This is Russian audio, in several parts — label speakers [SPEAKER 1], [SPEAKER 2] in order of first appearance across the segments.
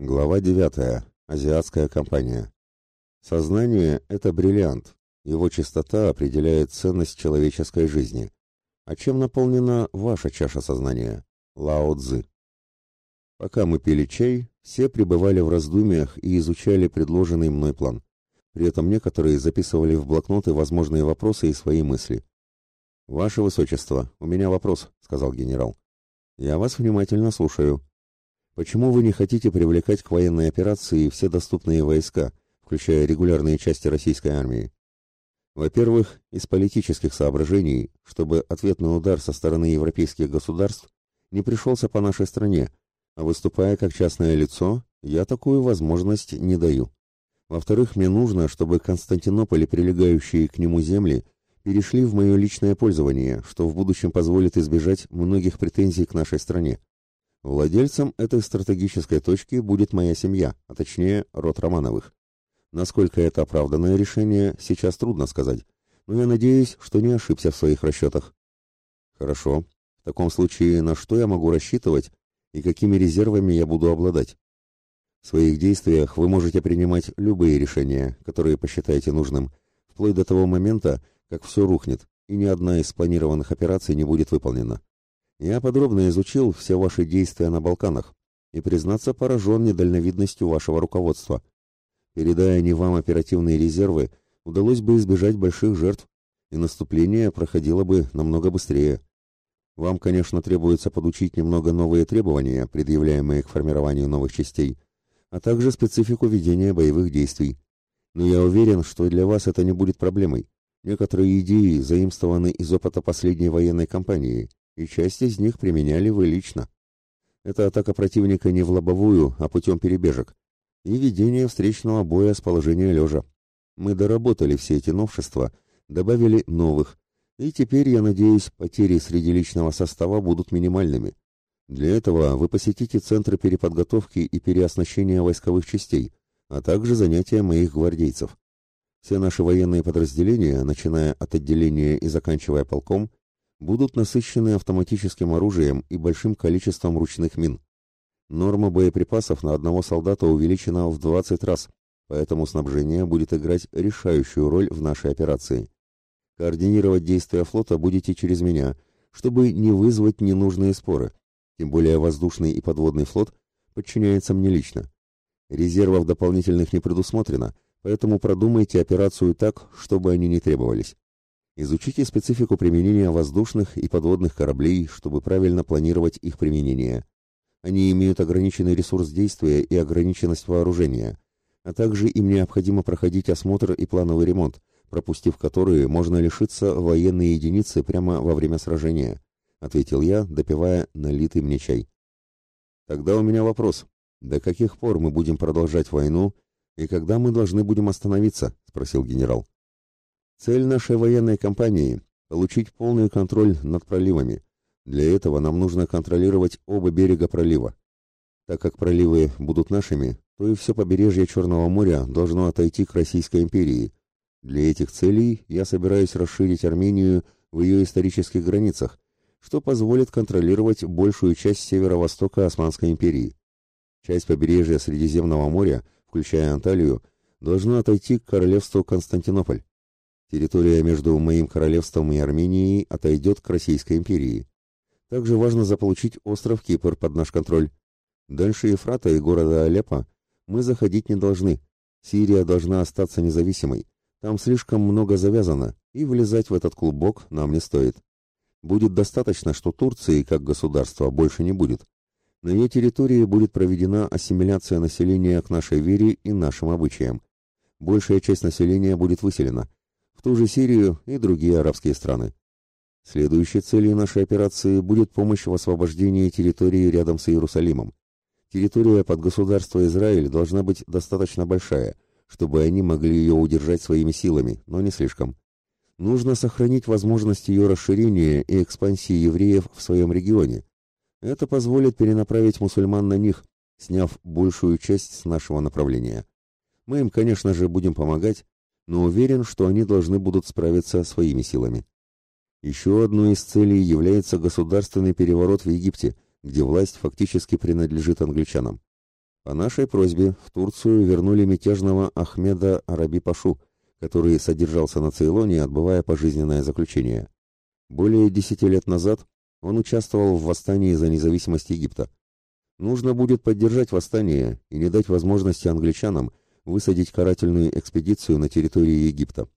[SPEAKER 1] Глава 9. Азиатская компания. Сознание – это бриллиант. Его чистота определяет ценность человеческой жизни. А чем наполнена ваша чаша сознания? Лао Цзы. Пока мы пили чай, все пребывали в раздумьях и изучали предложенный мной план. При этом некоторые записывали в блокноты возможные вопросы и свои мысли. «Ваше Высочество, у меня вопрос», — сказал генерал. «Я вас внимательно слушаю», Почему вы не хотите привлекать к военной операции все доступные войска, включая регулярные части российской армии? Во-первых, из политических соображений, чтобы ответный удар со стороны европейских государств не пришелся по нашей стране, а выступая как частное лицо, я такую возможность не даю. Во-вторых, мне нужно, чтобы Константинополь и прилегающие к нему земли перешли в мое личное пользование, что в будущем позволит избежать многих претензий к нашей стране. Владельцем этой стратегической точки будет моя семья, а точнее род Романовых. Насколько это оправданное решение, сейчас трудно сказать, но я надеюсь, что не ошибся в своих расчетах. Хорошо. В таком случае на что я могу рассчитывать и какими резервами я буду обладать? В своих действиях вы можете принимать любые решения, которые посчитаете нужным, вплоть до того момента, как все рухнет, и ни одна из спланированных операций не будет выполнена. Я подробно изучил все ваши действия на Балканах и, признаться, поражен недальновидностью вашего руководства. Передая не вам оперативные резервы, удалось бы избежать больших жертв, и наступление проходило бы намного быстрее. Вам, конечно, требуется подучить немного новые требования, предъявляемые к формированию новых частей, а также специфику ведения боевых действий. Но я уверен, что для вас это не будет проблемой. Некоторые идеи заимствованы из опыта последней военной кампании, и часть из них применяли вы лично. Это атака противника не в лобовую, а путем перебежек, и ведение встречного боя с положения лежа. Мы доработали все эти новшества, добавили новых, и теперь, я надеюсь, потери среди личного состава будут минимальными. Для этого вы посетите центры переподготовки и переоснащения войсковых частей, а также занятия моих гвардейцев. Все наши военные подразделения, начиная от отделения и заканчивая полком, будут насыщены автоматическим оружием и большим количеством ручных мин. Норма боеприпасов на одного солдата увеличена в 20 раз, поэтому снабжение будет играть решающую роль в нашей операции. Координировать действия флота будете через меня, чтобы не вызвать ненужные споры, тем более воздушный и подводный флот подчиняется мне лично. Резервов дополнительных не предусмотрено, поэтому продумайте операцию так, чтобы они не требовались. Изучите специфику применения воздушных и подводных кораблей, чтобы правильно планировать их применение. Они имеют ограниченный ресурс действия и ограниченность вооружения, а также им необходимо проходить осмотр и плановый ремонт, пропустив которые можно лишиться военной единицы прямо во время сражения, ответил я, допивая налитый мне чай. Тогда у меня вопрос. До каких пор мы будем продолжать войну и когда мы должны будем остановиться? спросил генерал. Цель нашей военной кампании – получить полный контроль над проливами. Для этого нам нужно контролировать оба берега пролива. Так как проливы будут нашими, то и все побережье Черного моря должно отойти к Российской империи. Для этих целей я собираюсь расширить Армению в ее исторических границах, что позволит контролировать большую часть северо-востока Османской империи. Часть побережья Средиземного моря, включая Анталию, должна отойти к королевству Константинополь. Территория между моим королевством и Арменией отойдет к Российской империи. Также важно заполучить остров Кипр под наш контроль. Дальше Ефрата и города Алеппо мы заходить не должны. Сирия должна остаться независимой. Там слишком много завязано, и влезать в этот клубок нам не стоит. Будет достаточно, что Турции, как государства, больше не будет. На ее территории будет проведена ассимиляция населения к нашей вере и нашим обычаям. Большая часть населения будет выселена в ту же Сирию и другие арабские страны. Следующей целью нашей операции будет помощь в освобождении территории рядом с Иерусалимом. Территория под государство Израиль должна быть достаточно большая, чтобы они могли ее удержать своими силами, но не слишком. Нужно сохранить возможность ее расширения и экспансии евреев в своем регионе. Это позволит перенаправить мусульман на них, сняв большую часть с нашего направления. Мы им, конечно же, будем помогать, но уверен, что они должны будут справиться своими силами. Еще одной из целей является государственный переворот в Египте, где власть фактически принадлежит англичанам. По нашей просьбе в Турцию вернули мятежного Ахмеда Араби-Пашу, который содержался на Цейлоне, отбывая пожизненное заключение. Более десяти лет назад он участвовал в восстании за независимость Египта. Нужно будет поддержать восстание и не дать возможности англичанам высадить карательную экспедицию на территории Египта.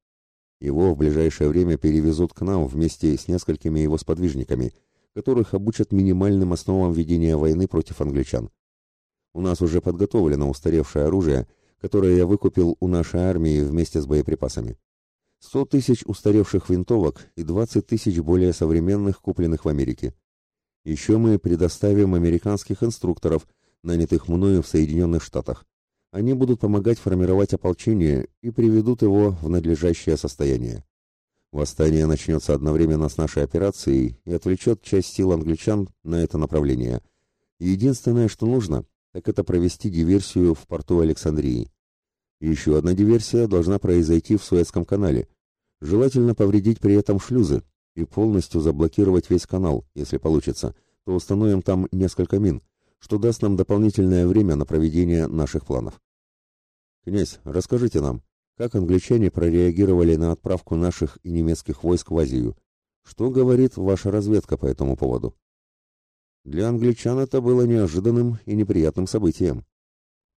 [SPEAKER 1] Его в ближайшее время перевезут к нам вместе с несколькими его сподвижниками, которых обучат минимальным основам ведения войны против англичан. У нас уже подготовлено устаревшее оружие, которое я выкупил у нашей армии вместе с боеприпасами. 100 тысяч устаревших винтовок и 20 тысяч более современных, купленных в Америке. Еще мы предоставим американских инструкторов, нанятых мною в Соединенных Штатах. Они будут помогать формировать ополчение и приведут его в надлежащее состояние. Восстание начнется одновременно с нашей операцией и отвлечет часть сил англичан на это направление. Единственное, что нужно, так это провести диверсию в порту Александрии. Еще одна диверсия должна произойти в Суэцком канале. Желательно повредить при этом шлюзы и полностью заблокировать весь канал, если получится, то установим там несколько мин, что даст нам дополнительное время на проведение наших планов. Князь, расскажите нам, как англичане прореагировали на отправку наших и немецких войск в Азию? Что говорит ваша разведка по этому поводу? Для англичан это было неожиданным и неприятным событием.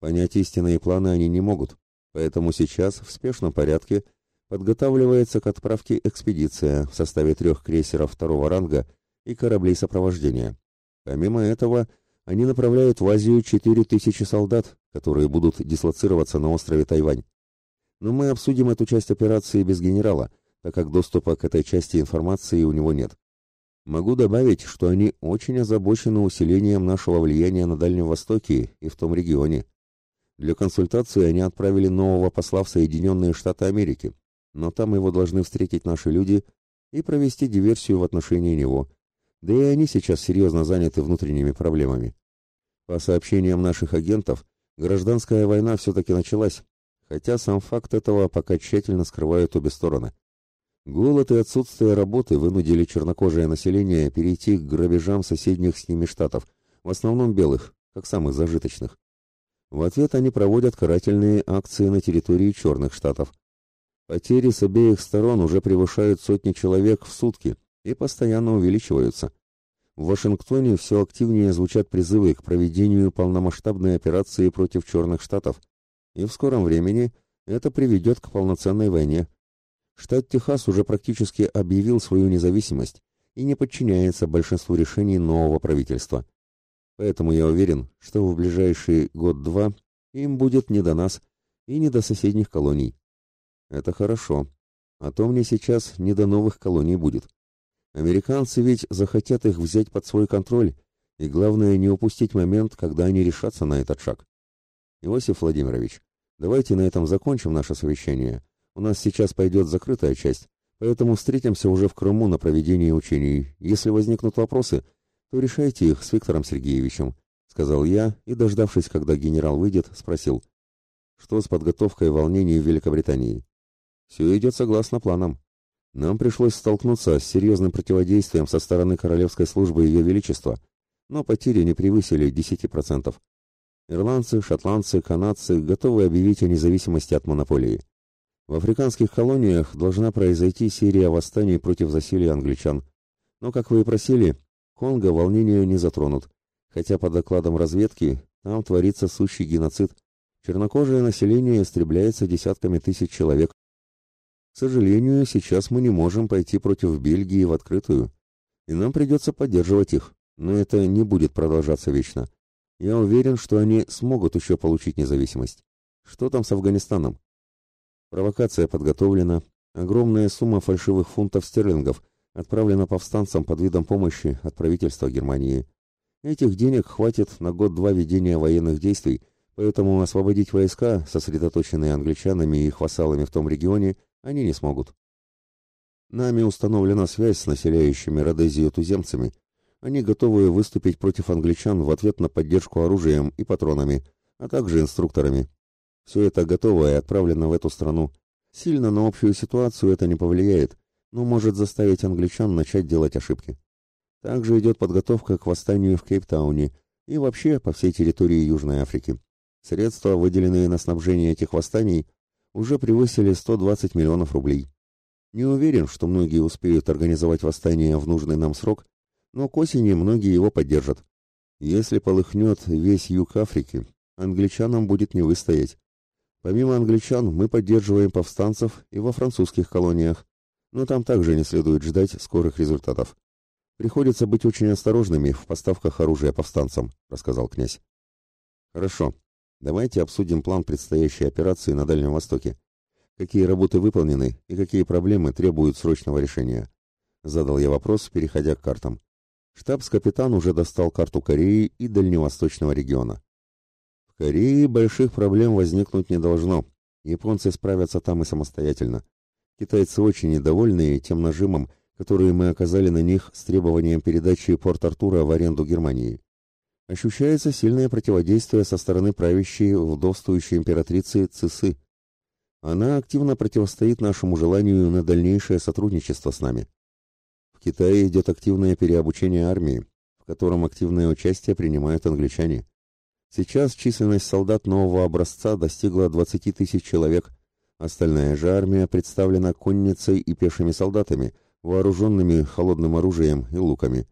[SPEAKER 1] Понять истинные планы они не могут, поэтому сейчас в спешном порядке подготавливается к отправке экспедиция в составе трех крейсеров второго ранга и кораблей сопровождения. Помимо этого, они направляют в Азию 4000 солдат, которые будут дислоцироваться на острове Тайвань. Но мы обсудим эту часть операции без генерала, так как доступа к этой части информации у него нет. Могу добавить, что они очень озабочены усилением нашего влияния на Дальнем Востоке и в том регионе. Для консультации они отправили нового посла в Соединенные Штаты Америки, но там его должны встретить наши люди и провести диверсию в отношении него – да и они сейчас серьезно заняты внутренними проблемами. По сообщениям наших агентов, гражданская война все-таки началась, хотя сам факт этого пока тщательно скрывают обе стороны. Голод и отсутствие работы вынудили чернокожее население перейти к грабежам соседних с ними штатов, в основном белых, как самых зажиточных. В ответ они проводят карательные акции на территории черных штатов. Потери с обеих сторон уже превышают сотни человек в сутки, и постоянно увеличиваются. В Вашингтоне все активнее звучат призывы к проведению полномасштабной операции против Черных Штатов, и в скором времени это приведет к полноценной войне. Штат Техас уже практически объявил свою независимость и не подчиняется большинству решений нового правительства. Поэтому я уверен, что в ближайший год-два им будет не до нас и не до соседних колоний. Это хорошо, а то мне сейчас не до новых колоний будет. Американцы ведь захотят их взять под свой контроль, и главное не упустить момент, когда они решатся на этот шаг. Иосиф Владимирович, давайте на этом закончим наше совещание. У нас сейчас пойдет закрытая часть, поэтому встретимся уже в Крыму на проведении учений. Если возникнут вопросы, то решайте их с Виктором Сергеевичем, сказал я и, дождавшись, когда генерал выйдет, спросил, что с подготовкой волнений в Великобритании. Все идет согласно планам. Нам пришлось столкнуться с серьезным противодействием со стороны Королевской службы Ее Величества, но потери не превысили 10%. Ирландцы, шотландцы, канадцы готовы объявить о независимости от монополии. В африканских колониях должна произойти серия восстаний против засилия англичан. Но, как вы и просили, Конго волнения не затронут, хотя по докладам разведки там творится сущий геноцид. Чернокожее население истребляется десятками тысяч человек, к сожалению, сейчас мы не можем пойти против Бельгии в открытую, и нам придется поддерживать их, но это не будет продолжаться вечно. Я уверен, что они смогут еще получить независимость. Что там с Афганистаном? Провокация подготовлена, огромная сумма фальшивых фунтов стерлингов отправлена повстанцам под видом помощи от правительства Германии. Этих денег хватит на год-два ведения военных действий, поэтому освободить войска, сосредоточенные англичанами и их вассалами в том регионе, они не смогут. Нами установлена связь с населяющими Родезию туземцами. Они готовы выступить против англичан в ответ на поддержку оружием и патронами, а также инструкторами. Все это готово и отправлено в эту страну. Сильно на общую ситуацию это не повлияет, но может заставить англичан начать делать ошибки. Также идет подготовка к восстанию в Кейптауне и вообще по всей территории Южной Африки. Средства, выделенные на снабжение этих восстаний, уже превысили 120 миллионов рублей. Не уверен, что многие успеют организовать восстание в нужный нам срок, но к осени многие его поддержат. Если полыхнет весь юг Африки, англичанам будет не выстоять. Помимо англичан, мы поддерживаем повстанцев и во французских колониях, но там также не следует ждать скорых результатов. Приходится быть очень осторожными в поставках оружия повстанцам, рассказал князь. Хорошо. Давайте обсудим план предстоящей операции на Дальнем Востоке. Какие работы выполнены и какие проблемы требуют срочного решения? Задал я вопрос, переходя к картам. Штабс-капитан уже достал карту Кореи и Дальневосточного региона. В Корее больших проблем возникнуть не должно. Японцы справятся там и самостоятельно. Китайцы очень недовольны тем нажимом, который мы оказали на них с требованием передачи Порт-Артура в аренду Германии. Ощущается сильное противодействие со стороны правящей вдовствующей императрицы Цисы. Она активно противостоит нашему желанию на дальнейшее сотрудничество с нами. В Китае идет активное переобучение армии, в котором активное участие принимают англичане. Сейчас численность солдат нового образца достигла 20 тысяч человек – Остальная же армия представлена конницей и пешими солдатами, вооруженными холодным оружием и луками.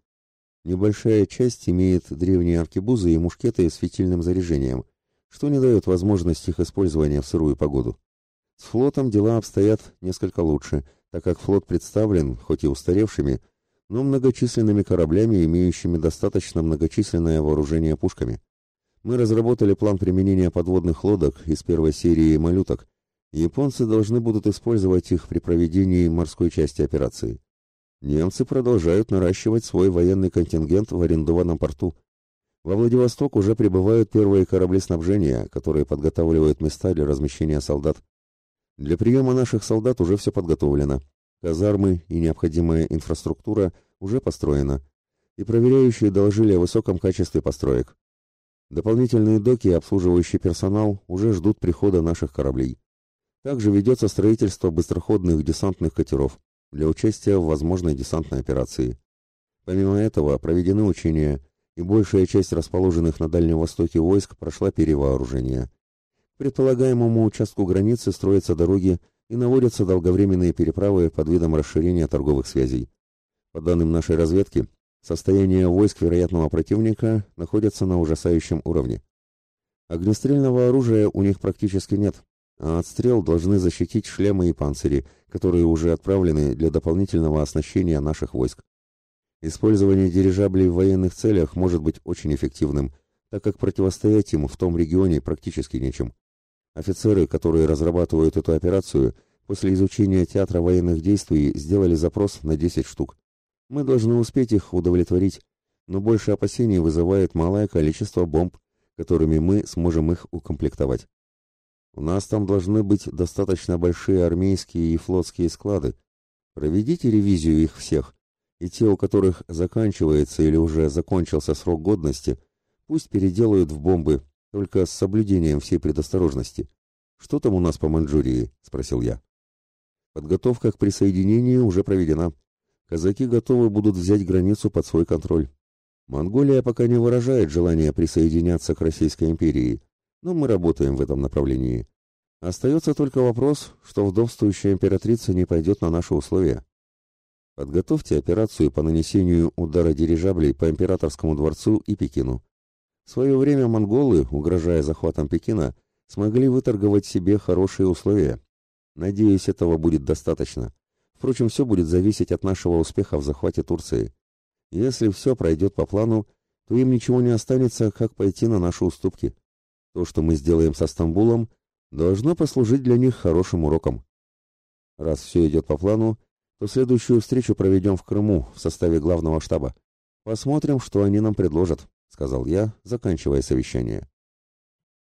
[SPEAKER 1] Небольшая часть имеет древние аркебузы и мушкеты с фитильным заряжением, что не дает возможности их использования в сырую погоду. С флотом дела обстоят несколько лучше, так как флот представлен, хоть и устаревшими, но многочисленными кораблями, имеющими достаточно многочисленное вооружение пушками. Мы разработали план применения подводных лодок из первой серии «Малюток», Японцы должны будут использовать их при проведении морской части операции. Немцы продолжают наращивать свой военный контингент в арендованном порту. Во Владивосток уже прибывают первые корабли снабжения, которые подготавливают места для размещения солдат. Для приема наших солдат уже все подготовлено. Казармы и необходимая инфраструктура уже построена. И проверяющие доложили о высоком качестве построек. Дополнительные доки и обслуживающий персонал уже ждут прихода наших кораблей. Также ведется строительство быстроходных десантных катеров для участия в возможной десантной операции. Помимо этого проведены учения, и большая часть расположенных на Дальнем Востоке войск прошла перевооружение. К предполагаемому участку границы строятся дороги и наводятся долговременные переправы под видом расширения торговых связей. По данным нашей разведки, состояние войск вероятного противника находится на ужасающем уровне. Огнестрельного оружия у них практически нет, а от должны защитить шлемы и панцири, которые уже отправлены для дополнительного оснащения наших войск. Использование дирижаблей в военных целях может быть очень эффективным, так как противостоять им в том регионе практически нечем. Офицеры, которые разрабатывают эту операцию, после изучения театра военных действий сделали запрос на 10 штук. Мы должны успеть их удовлетворить, но больше опасений вызывает малое количество бомб, которыми мы сможем их укомплектовать. У нас там должны быть достаточно большие армейские и флотские склады. Проведите ревизию их всех, и те, у которых заканчивается или уже закончился срок годности, пусть переделают в бомбы, только с соблюдением всей предосторожности. Что там у нас по Маньчжурии? спросил я. Подготовка к присоединению уже проведена. Казаки готовы будут взять границу под свой контроль. Монголия пока не выражает желания присоединяться к Российской империи, но мы работаем в этом направлении. Остается только вопрос, что вдовствующая императрица не пойдет на наши условия. Подготовьте операцию по нанесению удара дирижаблей по императорскому дворцу и Пекину. В свое время монголы, угрожая захватом Пекина, смогли выторговать себе хорошие условия. Надеюсь, этого будет достаточно. Впрочем, все будет зависеть от нашего успеха в захвате Турции. Если все пройдет по плану, то им ничего не останется, как пойти на наши уступки. То, что мы сделаем со Стамбулом, должно послужить для них хорошим уроком. Раз все идет по плану, то следующую встречу проведем в Крыму в составе главного штаба. Посмотрим, что они нам предложат, сказал я, заканчивая совещание.